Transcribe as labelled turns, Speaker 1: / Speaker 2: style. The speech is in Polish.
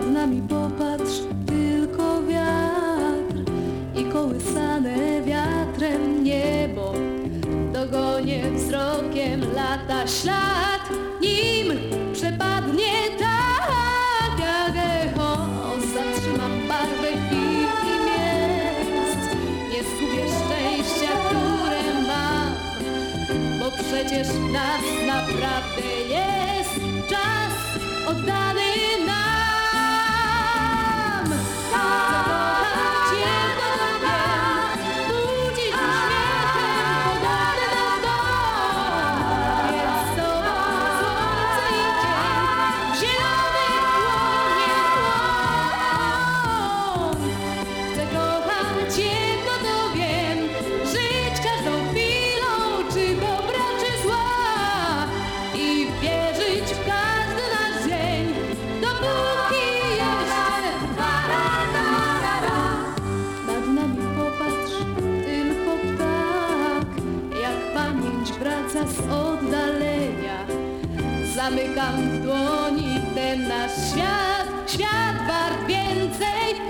Speaker 1: nami popatrz, tylko wiatr i kołysane wiatrem niebo. Dogonię wzrokiem lata ślad, nim przepadnie tak jak echo. Zatrzymam barwę chwil i miejsc, nie zgubię szczęścia, które mam. Bo przecież nas naprawdę jest czas oddany Zamykam w dłoni ten nasz świat, świat wart więcej